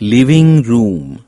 living room.